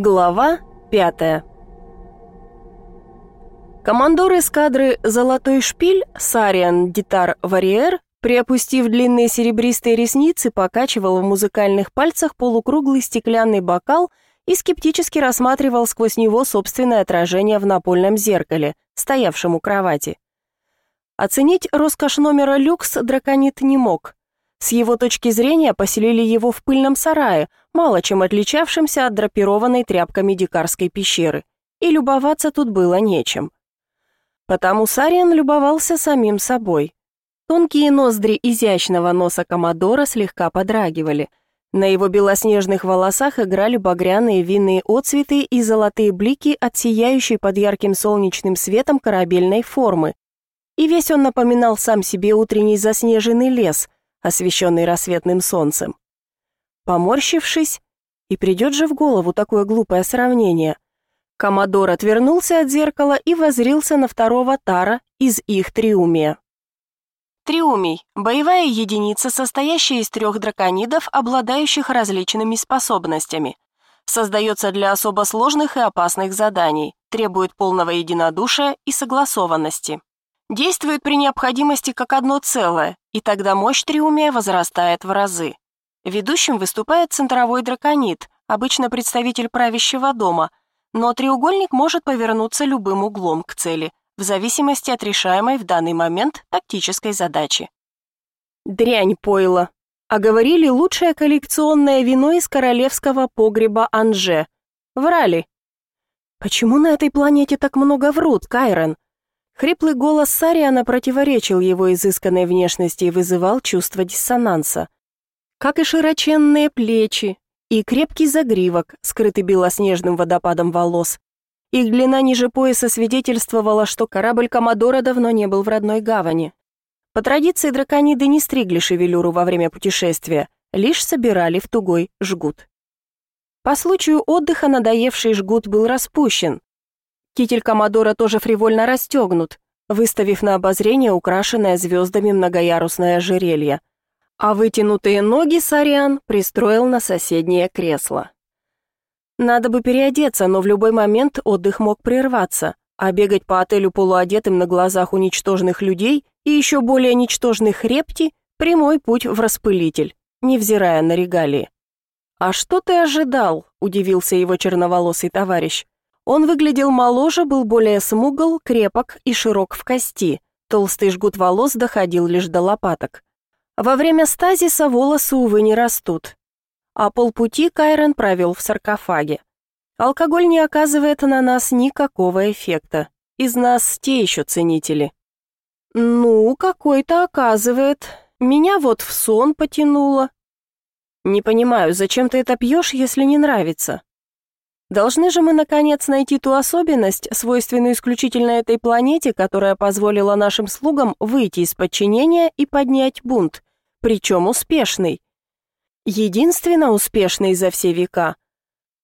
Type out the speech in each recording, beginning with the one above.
Глава 5 Командор эскадры «Золотой шпиль» Сариан Дитар Варьер, приопустив длинные серебристые ресницы, покачивал в музыкальных пальцах полукруглый стеклянный бокал и скептически рассматривал сквозь него собственное отражение в напольном зеркале, стоявшем у кровати. Оценить роскошь номера «Люкс» драконит не мог, с его точки зрения поселили его в пыльном сарае, мало чем отличавшемся от драпированной тряпками дикарской пещеры, и любоваться тут было нечем. Потому Сариан любовался самим собой. Тонкие ноздри изящного носа Комодора слегка подрагивали. На его белоснежных волосах играли багряные винные отцветы и золотые блики от сияющей под ярким солнечным светом корабельной формы. И весь он напоминал сам себе утренний заснеженный лес – освещенный рассветным солнцем. Поморщившись, и придет же в голову такое глупое сравнение. Комодор отвернулся от зеркала и возрился на второго тара из их триумия. Триумий – боевая единица, состоящая из трех драконидов, обладающих различными способностями. Создается для особо сложных и опасных заданий, требует полного единодушия и согласованности. Действует при необходимости как одно целое, и тогда мощь триумия возрастает в разы. Ведущим выступает центровой драконит, обычно представитель правящего дома, но треугольник может повернуться любым углом к цели, в зависимости от решаемой в данный момент тактической задачи. Дрянь пойла. А говорили лучшее коллекционное вино из королевского погреба Анже. Врали. Почему на этой планете так много врут, Кайрон? Хриплый голос Сариана противоречил его изысканной внешности и вызывал чувство диссонанса. Как и широченные плечи, и крепкий загривок, скрытый белоснежным водопадом волос. Их длина ниже пояса свидетельствовала, что корабль Комодора давно не был в родной гавани. По традиции дракониды не стригли шевелюру во время путешествия, лишь собирали в тугой жгут. По случаю отдыха надоевший жгут был распущен, Китель Комодора тоже фривольно расстегнут, выставив на обозрение украшенное звездами многоярусное ожерелье. А вытянутые ноги Сариан пристроил на соседнее кресло. Надо бы переодеться, но в любой момент отдых мог прерваться, а бегать по отелю полуодетым на глазах уничтоженных людей и еще более ничтожных репти – прямой путь в распылитель, невзирая на регалии. «А что ты ожидал?» – удивился его черноволосый товарищ – он выглядел моложе, был более смугл, крепок и широк в кости. Толстый жгут волос доходил лишь до лопаток. Во время стазиса волосы, увы, не растут. А полпути Кайрон провел в саркофаге. Алкоголь не оказывает на нас никакого эффекта. Из нас те еще ценители. Ну, какой-то оказывает. Меня вот в сон потянуло. Не понимаю, зачем ты это пьешь, если не нравится? Должны же мы, наконец, найти ту особенность, свойственную исключительно этой планете, которая позволила нашим слугам выйти из подчинения и поднять бунт, причем успешный. Единственно успешный за все века.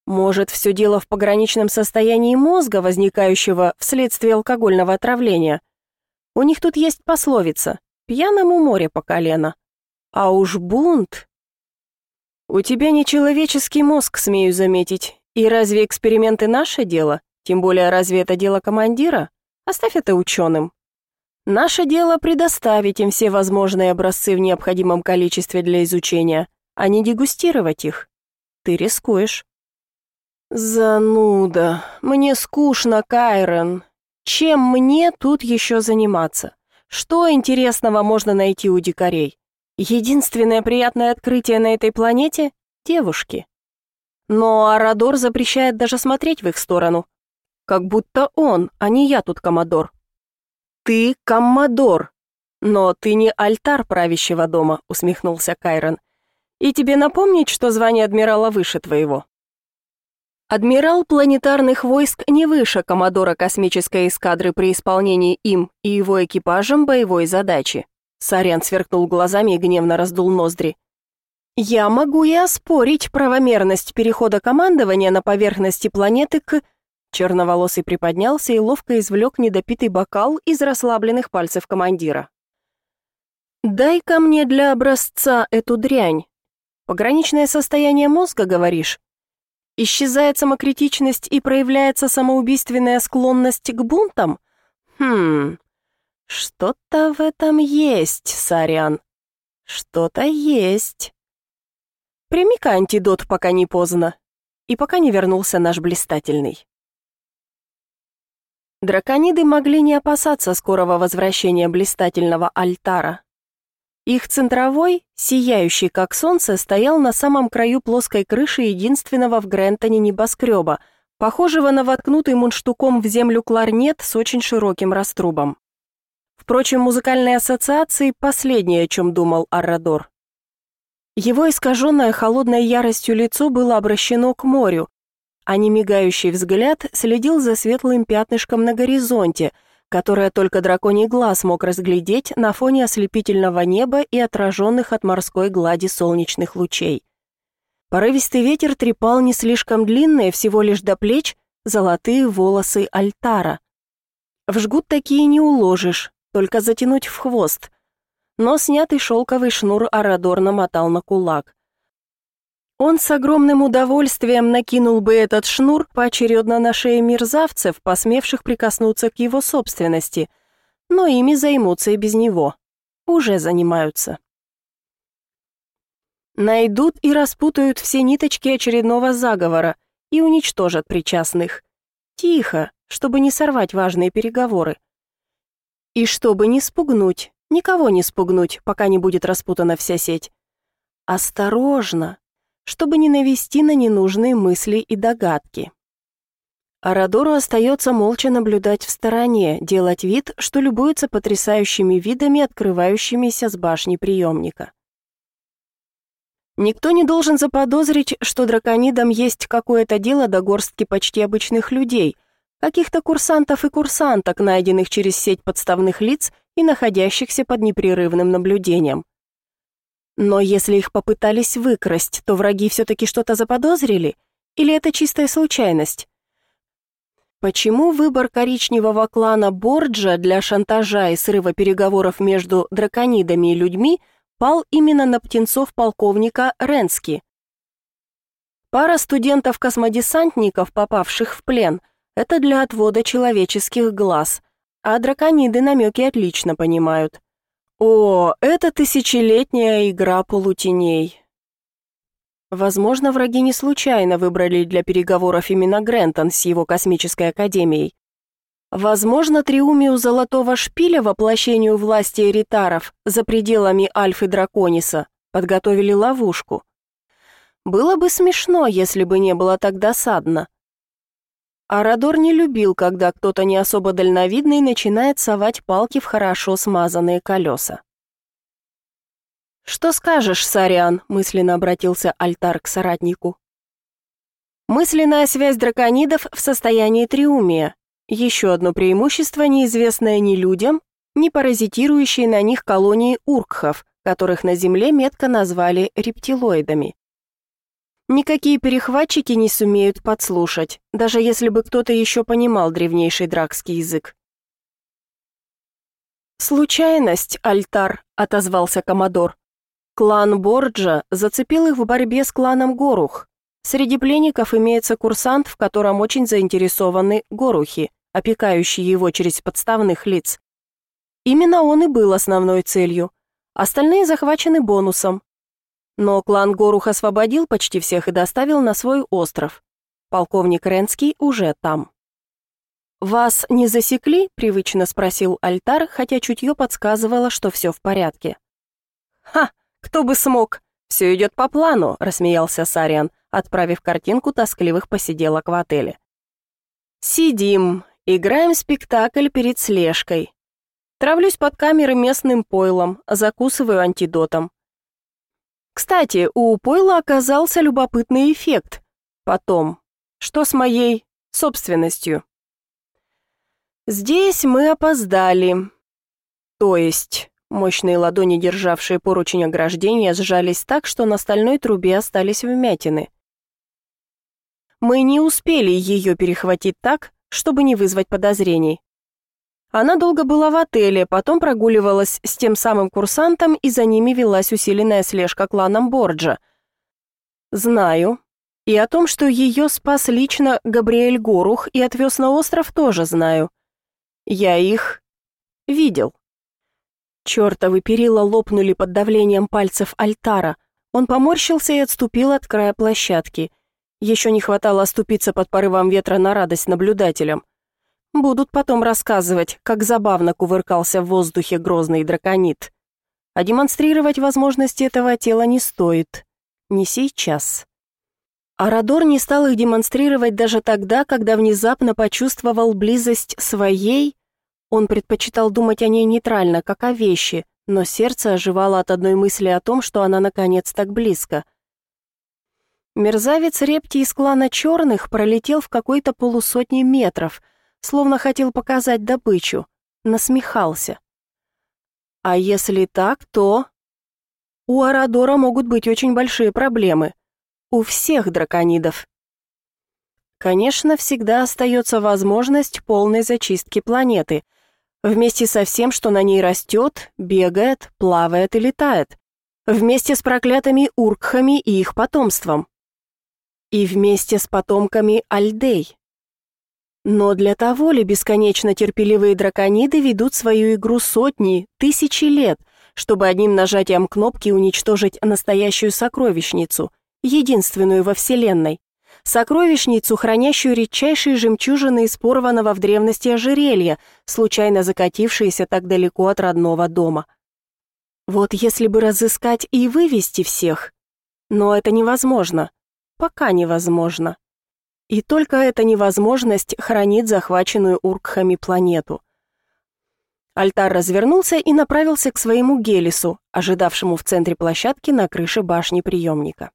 Может, все дело в пограничном состоянии мозга, возникающего вследствие алкогольного отравления. У них тут есть пословица «пьяному море по колено». А уж бунт... У тебя нечеловеческий мозг, смею заметить. И разве эксперименты наше дело? Тем более, разве это дело командира? Оставь это ученым. Наше дело предоставить им все возможные образцы в необходимом количестве для изучения, а не дегустировать их. Ты рискуешь. Зануда. Мне скучно, Кайрон. Чем мне тут еще заниматься? Что интересного можно найти у дикарей? Единственное приятное открытие на этой планете — девушки. Но Арадор запрещает даже смотреть в их сторону. Как будто он, а не я тут коммодор. Ты коммодор, но ты не альтар правящего дома, усмехнулся Кайрон. И тебе напомнить, что звание адмирала выше твоего. Адмирал планетарных войск не выше коммодора космической эскадры при исполнении им и его экипажем боевой задачи. Сарян сверкнул глазами и гневно раздул ноздри. Я могу и оспорить правомерность перехода командования на поверхности планеты к... Черноволосый приподнялся и ловко извлек недопитый бокал из расслабленных пальцев командира. «Дай-ка мне для образца эту дрянь. Пограничное состояние мозга, говоришь? Исчезает самокритичность и проявляется самоубийственная склонность к бунтам? Хм, что-то в этом есть, Сарян. Что-то есть». Прими-ка антидот, пока не поздно. И пока не вернулся наш блистательный. Дракониды могли не опасаться скорого возвращения блистательного альтара. Их центровой, сияющий как солнце, стоял на самом краю плоской крыши единственного в Грентоне небоскреба, похожего на воткнутый мундштуком в землю кларнет с очень широким раструбом. Впрочем, музыкальные ассоциации – последнее, о чем думал Аррадор. Его искаженное холодной яростью лицо было обращено к морю, а немигающий взгляд следил за светлым пятнышком на горизонте, которое только драконий глаз мог разглядеть на фоне ослепительного неба и отраженных от морской глади солнечных лучей. Порывистый ветер трепал не слишком длинные, всего лишь до плеч, золотые волосы альтара. В жгут такие не уложишь, только затянуть в хвост — но снятый шелковый шнур Арадор намотал на кулак. Он с огромным удовольствием накинул бы этот шнур поочередно на шеи мерзавцев, посмевших прикоснуться к его собственности, но ими займутся и без него. Уже занимаются. Найдут и распутают все ниточки очередного заговора и уничтожат причастных. Тихо, чтобы не сорвать важные переговоры. И чтобы не спугнуть Никого не спугнуть, пока не будет распутана вся сеть. Осторожно, чтобы не навести на ненужные мысли и догадки. Арадору остается молча наблюдать в стороне, делать вид, что любуется потрясающими видами, открывающимися с башни приемника. Никто не должен заподозрить, что драконидам есть какое-то дело до горстки почти обычных людей — каких-то курсантов и курсанток, найденных через сеть подставных лиц и находящихся под непрерывным наблюдением. Но если их попытались выкрасть, то враги все-таки что-то заподозрили? Или это чистая случайность? Почему выбор коричневого клана Борджа для шантажа и срыва переговоров между драконидами и людьми пал именно на птенцов полковника Ренски? Пара студентов-космодесантников, попавших в плен – это для отвода человеческих глаз, а дракониды намеки отлично понимают. О, это тысячелетняя игра полутеней. Возможно, враги не случайно выбрали для переговоров именно Грентон с его космической академией. Возможно, триумию Золотого Шпиля воплощению власти эритаров за пределами Альфы Дракониса подготовили ловушку. Было бы смешно, если бы не было так досадно. Арадор не любил, когда кто-то не особо дальновидный начинает совать палки в хорошо смазанные колеса. «Что скажешь, Сариан?» – мысленно обратился Альтар к соратнику. Мысленная связь драконидов в состоянии триумия. Еще одно преимущество, неизвестное ни людям, ни паразитирующие на них колонии уркхов, которых на Земле метко назвали рептилоидами. Никакие перехватчики не сумеют подслушать, даже если бы кто-то еще понимал древнейший дракский язык. «Случайность, Альтар», — отозвался Комодор. «Клан Борджа зацепил их в борьбе с кланом Горух. Среди пленников имеется курсант, в котором очень заинтересованы Горухи, опекающие его через подставных лиц. Именно он и был основной целью. Остальные захвачены бонусом, но клан Горух освободил почти всех и доставил на свой остров. Полковник Ренский уже там. «Вас не засекли?» — привычно спросил Альтар, хотя чутье подсказывало, что все в порядке. «Ха! Кто бы смог! Все идет по плану!» — рассмеялся Сариан, отправив картинку тоскливых посиделок в отеле. «Сидим, играем спектакль перед слежкой. Травлюсь под камеры местным пойлом, закусываю антидотом. Кстати, у пойла оказался любопытный эффект. Потом, что с моей собственностью? Здесь мы опоздали. То есть, мощные ладони, державшие поручень ограждения, сжались так, что на стальной трубе остались вмятины. Мы не успели ее перехватить так, чтобы не вызвать подозрений. Она долго была в отеле, потом прогуливалась с тем самым курсантом, и за ними велась усиленная слежка кланом Борджа. Знаю. И о том, что ее спас лично Габриэль Горух и отвез на остров, тоже знаю. Я их... видел. Чертовы перила лопнули под давлением пальцев альтара. Он поморщился и отступил от края площадки. Еще не хватало оступиться под порывом ветра на радость наблюдателям. Будут потом рассказывать, как забавно кувыркался в воздухе грозный драконит. А демонстрировать возможности этого тела не стоит. Не сейчас. Арадор не стал их демонстрировать даже тогда, когда внезапно почувствовал близость своей. Он предпочитал думать о ней нейтрально, как о вещи, но сердце оживало от одной мысли о том, что она наконец так близко — Мерзавец Репти из клана Черных пролетел в какой-то полусотни метров, словно хотел показать добычу, насмехался. «А если так, то...» «У Арадора могут быть очень большие проблемы. У всех драконидов». Конечно, всегда остается возможность полной зачистки планеты, вместе со всем, что на ней растет, бегает, плавает и летает, вместе с проклятыми уркхами и их потомством. И вместе с потомками Альдей. Но для того ли бесконечно терпеливые дракониды ведут свою игру сотни, тысячи лет, чтобы одним нажатием кнопки уничтожить настоящую сокровищницу, единственную во Вселенной? Сокровищницу, хранящую редчайшие жемчужины из порванного в древности ожерелья, случайно закатившиеся так далеко от родного дома. Вот если бы разыскать и вывести всех. Но это невозможно. Пока невозможно. И только эта невозможность хранит захваченную уркхами планету. Альтар развернулся и направился к своему Гелису, ожидавшему в центре площадки на крыше башни приемника.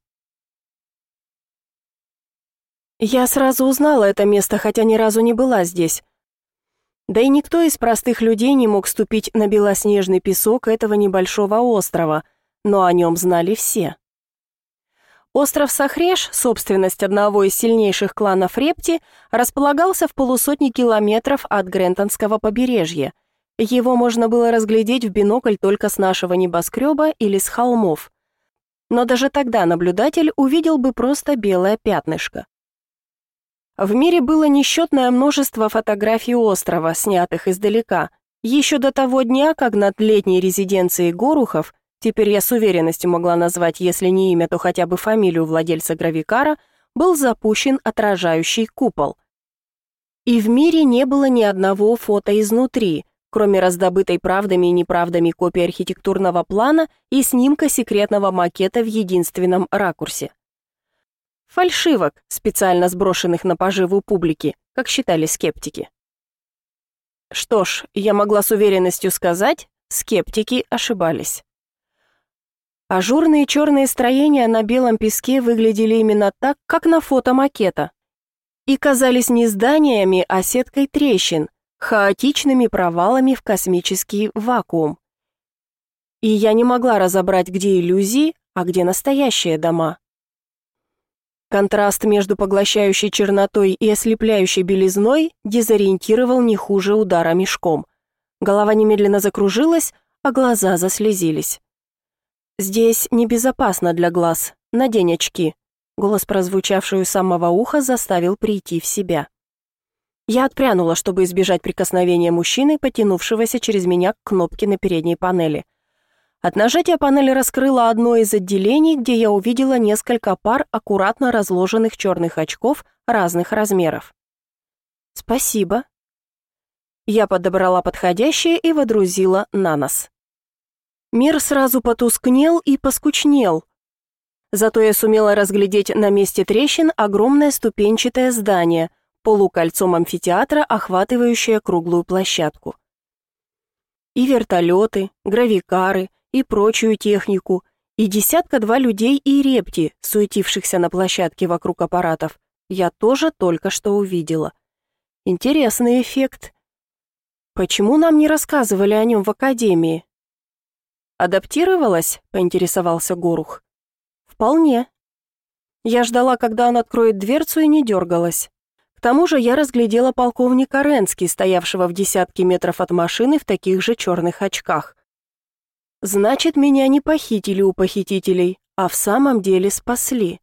Я сразу узнала это место, хотя ни разу не была здесь. Да и никто из простых людей не мог ступить на белоснежный песок этого небольшого острова, но о нем знали все. Остров Сахреш, собственность одного из сильнейших кланов Репти, располагался в полусотни километров от Грентонского побережья. Его можно было разглядеть в бинокль только с нашего небоскреба или с холмов. Но даже тогда наблюдатель увидел бы просто белое пятнышко. В мире было несчетное множество фотографий острова, снятых издалека, еще до того дня, как над летней резиденцией Горухов – теперь я с уверенностью могла назвать, если не имя, то хотя бы фамилию владельца гравикара, был запущен отражающий купол. И в мире не было ни одного фото изнутри, кроме раздобытой правдами и неправдами копии архитектурного плана и снимка секретного макета в единственном ракурсе. Фальшивок, специально сброшенных на поживу публики, как считали скептики. Что ж, я могла с уверенностью сказать, скептики ошибались. Ажурные черные строения на белом песке выглядели именно так, как на фото макета. И казались не зданиями, а сеткой трещин, хаотичными провалами в космический вакуум. И я не могла разобрать, где иллюзии, а где настоящие дома. Контраст между поглощающей чернотой и ослепляющей белизной дезориентировал не хуже удара мешком. Голова немедленно закружилась, а глаза заслезились. «Здесь небезопасно для глаз. Надень очки». Голос, прозвучавший у самого уха, заставил прийти в себя. Я отпрянула, чтобы избежать прикосновения мужчины, потянувшегося через меня к кнопке на передней панели. От нажатия панели раскрыла одно из отделений, где я увидела несколько пар аккуратно разложенных черных очков разных размеров. «Спасибо». Я подобрала подходящее и водрузила на нос. Мир сразу потускнел и поскучнел. Зато я сумела разглядеть на месте трещин огромное ступенчатое здание, полукольцом амфитеатра, охватывающее круглую площадку. И вертолеты, гравикары, и прочую технику, и десятка-два людей и репти, суетившихся на площадке вокруг аппаратов, я тоже только что увидела. Интересный эффект. Почему нам не рассказывали о нем в академии? «Адаптировалась?» — поинтересовался Горух. «Вполне». Я ждала, когда он откроет дверцу и не дергалась. К тому же я разглядела полковника Ренский, стоявшего в десятке метров от машины в таких же черных очках. «Значит, меня не похитили у похитителей, а в самом деле спасли».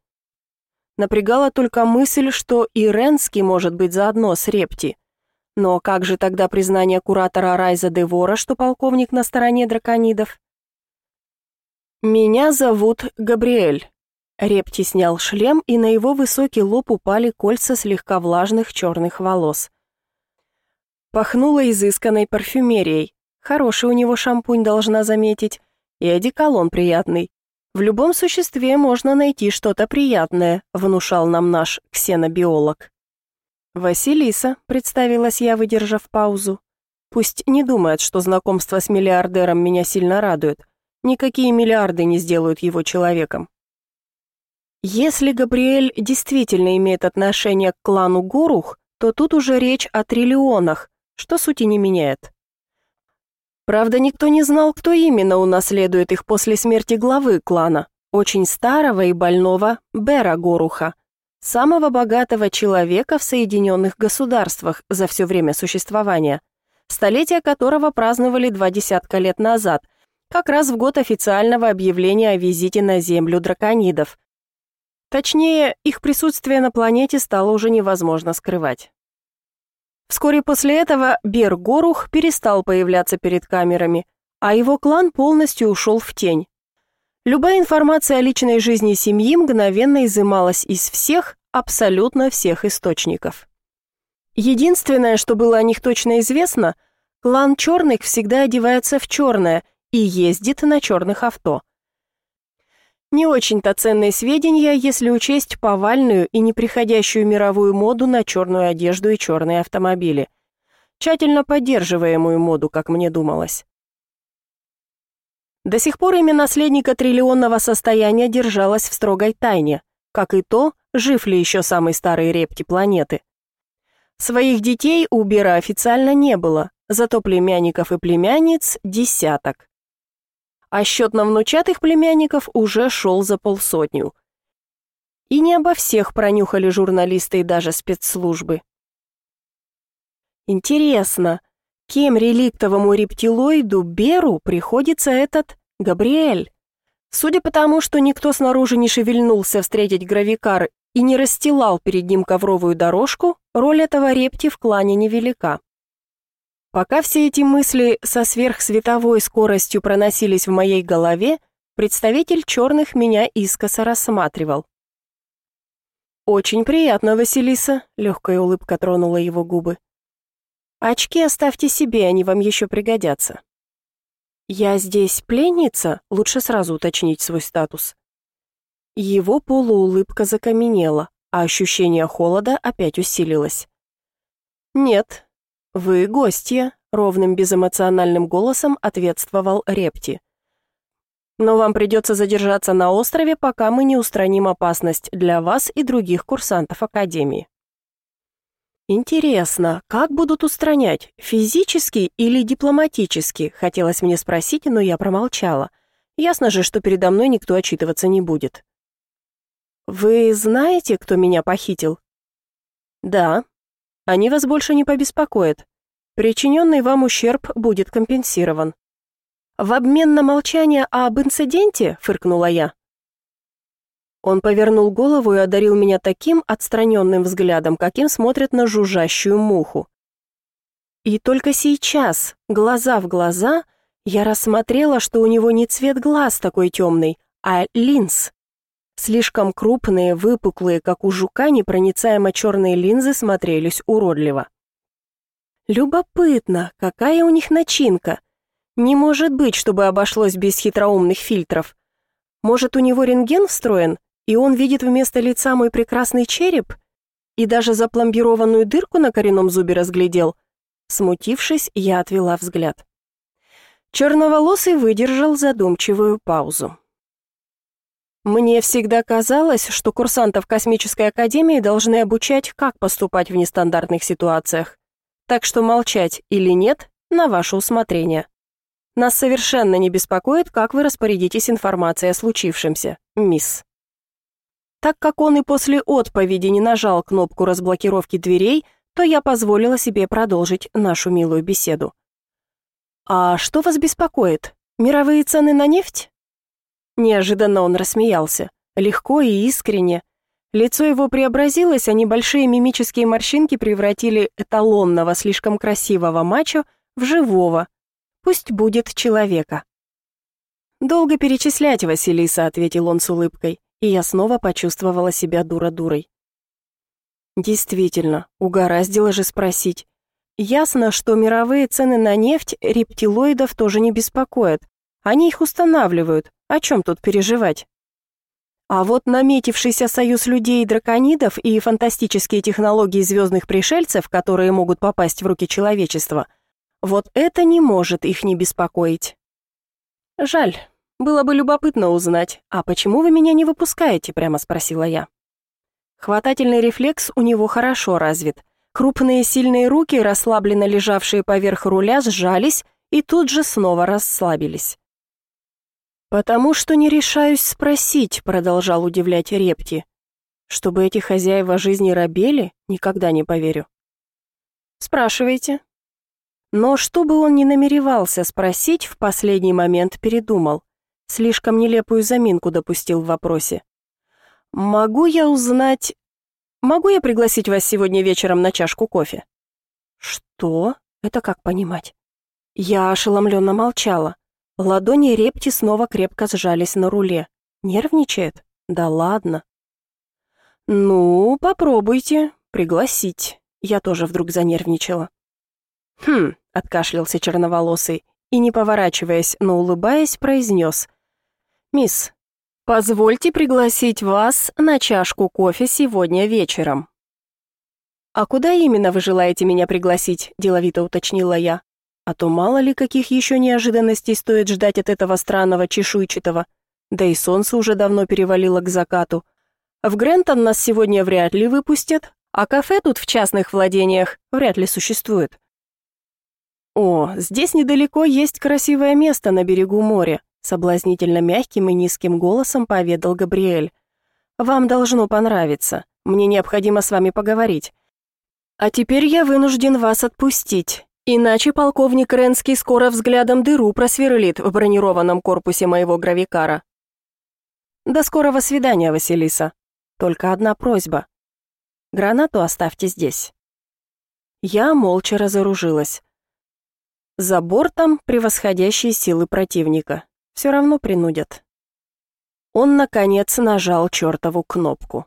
Напрягала только мысль, что и Ренский может быть заодно с Репти. Но как же тогда признание куратора Райза Девора, что полковник на стороне драконидов? «Меня зовут Габриэль». Репти снял шлем, и на его высокий лоб упали кольца слегка влажных черных волос. Пахнуло изысканной парфюмерией. Хороший у него шампунь, должна заметить. И одеколон приятный. В любом существе можно найти что-то приятное, внушал нам наш ксенобиолог. «Василиса», — представилась я, выдержав паузу. «Пусть не думает, что знакомство с миллиардером меня сильно радует. Никакие миллиарды не сделают его человеком. Если Габриэль действительно имеет отношение к клану Горух, то тут уже речь о триллионах, что сути не меняет. Правда, никто не знал, кто именно унаследует их после смерти главы клана, очень старого и больного Бера Горуха, самого богатого человека в Соединенных Государствах за все время существования, столетие которого праздновали два десятка лет назад – как раз в год официального объявления о визите на Землю драконидов. Точнее, их присутствие на планете стало уже невозможно скрывать. Вскоре после этого Бер Горух перестал появляться перед камерами, а его клан полностью ушел в тень. Любая информация о личной жизни семьи мгновенно изымалась из всех, абсолютно всех источников. Единственное, что было о них точно известно, клан Черных всегда одевается в черное – и ездит на черных авто. Не очень-то ценные сведения, если учесть повальную и неприходящую мировую моду на черную одежду и черные автомобили. Тщательно поддерживаемую моду, как мне думалось. До сих пор имя наследника триллионного состояния держалось в строгой тайне, как и то, жив ли еще самый старый репти планеты. Своих детей у Бера официально не было, зато племянников и племянниц – десяток а счет на внучатых племянников уже шел за полсотню. И не обо всех пронюхали журналисты и даже спецслужбы. Интересно, кем реликтовому рептилоиду Беру приходится этот Габриэль? Судя по тому, что никто снаружи не шевельнулся встретить гравикар и не расстилал перед ним ковровую дорожку, роль этого репти в клане невелика. Пока все эти мысли со сверхсветовой скоростью проносились в моей голове, представитель черных меня искоса рассматривал. «Очень приятно, Василиса», — легкая улыбка тронула его губы. «Очки оставьте себе, они вам еще пригодятся». «Я здесь пленница?» — лучше сразу уточнить свой статус. Его полуулыбка закаменела, а ощущение холода опять усилилось. «Нет, «Вы гости», — ровным безэмоциональным голосом ответствовал Репти. «Но вам придется задержаться на острове, пока мы не устраним опасность для вас и других курсантов Академии». «Интересно, как будут устранять? Физически или дипломатически?» Хотелось мне спросить, но я промолчала. Ясно же, что передо мной никто отчитываться не будет. «Вы знаете, кто меня похитил?» «Да», они вас больше не побеспокоят. Причиненный вам ущерб будет компенсирован». «В обмен на молчание об инциденте?» — фыркнула я. Он повернул голову и одарил меня таким отстраненным взглядом, каким смотрят на жужжащую муху. И только сейчас, глаза в глаза, я рассмотрела, что у него не цвет глаз такой темный, а линз. Слишком крупные, выпуклые, как у жука, непроницаемо черные линзы смотрелись уродливо. Любопытно, какая у них начинка. Не может быть, чтобы обошлось без хитроумных фильтров. Может, у него рентген встроен, и он видит вместо лица мой прекрасный череп? И даже запломбированную дырку на коренном зубе разглядел. Смутившись, я отвела взгляд. Черноволосый выдержал задумчивую паузу. Мне всегда казалось, что курсантов Космической Академии должны обучать, как поступать в нестандартных ситуациях. Так что молчать или нет – на ваше усмотрение. Нас совершенно не беспокоит, как вы распорядитесь информацией о случившемся, мисс. Так как он и после отповеди не нажал кнопку разблокировки дверей, то я позволила себе продолжить нашу милую беседу. «А что вас беспокоит? Мировые цены на нефть?» Неожиданно он рассмеялся, легко и искренне. Лицо его преобразилось, а небольшие мимические морщинки превратили эталонного, слишком красивого мачо в живого. Пусть будет человека. «Долго перечислять, Василиса», — ответил он с улыбкой, и я снова почувствовала себя дура-дурой. Действительно, угораздило же спросить. Ясно, что мировые цены на нефть рептилоидов тоже не беспокоят, они их устанавливают. О чем тут переживать? А вот наметившийся союз людей-драконидов и фантастические технологии звездных пришельцев, которые могут попасть в руки человечества, вот это не может их не беспокоить. Жаль. Было бы любопытно узнать, а почему вы меня не выпускаете, прямо спросила я. Хватательный рефлекс у него хорошо развит. Крупные сильные руки, расслабленно лежавшие поверх руля, сжались и тут же снова расслабились. «Потому что не решаюсь спросить», — продолжал удивлять Репти. «Чтобы эти хозяева жизни рабели, никогда не поверю». «Спрашивайте». Но что бы он ни намеревался спросить, в последний момент передумал. Слишком нелепую заминку допустил в вопросе. «Могу я узнать... Могу я пригласить вас сегодня вечером на чашку кофе?» «Что? Это как понимать?» Я ошеломленно молчала. Ладони Репти снова крепко сжались на руле. Нервничает? Да ладно. «Ну, попробуйте. Пригласить». Я тоже вдруг занервничала. «Хм», — откашлялся черноволосый и, не поворачиваясь, но улыбаясь, произнес. «Мисс, позвольте пригласить вас на чашку кофе сегодня вечером». «А куда именно вы желаете меня пригласить?» – деловито уточнила я. А то мало ли каких еще неожиданностей стоит ждать от этого странного чешуйчатого. Да и солнце уже давно перевалило к закату. В Грентон нас сегодня вряд ли выпустят, а кафе тут в частных владениях вряд ли существует. О, здесь недалеко есть красивое место на берегу моря, соблазнительно мягким и низким голосом поведал Габриэль. Вам должно понравиться. Мне необходимо с вами поговорить. А теперь я вынужден вас отпустить. Иначе полковник Ренский скоро взглядом дыру просверлит в бронированном корпусе моего гравикара. До скорого свидания, Василиса. Только одна просьба. Гранату оставьте здесь. Я молча разоружилась. За бортом превосходящие силы противника. Все равно принудят. Он, наконец, нажал чертову кнопку.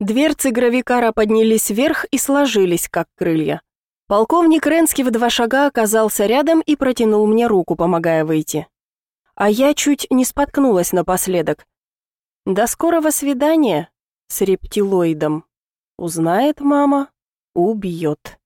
Дверцы гравикара поднялись вверх и сложились, как крылья. Полковник Ренский в два шага оказался рядом и протянул мне руку, помогая выйти. А я чуть не споткнулась напоследок. «До скорого свидания!» с рептилоидом. Узнает мама, убьет.